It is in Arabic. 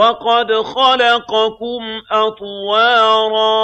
وَقَدْ خَلَقَكُمْ أَطْوَارًا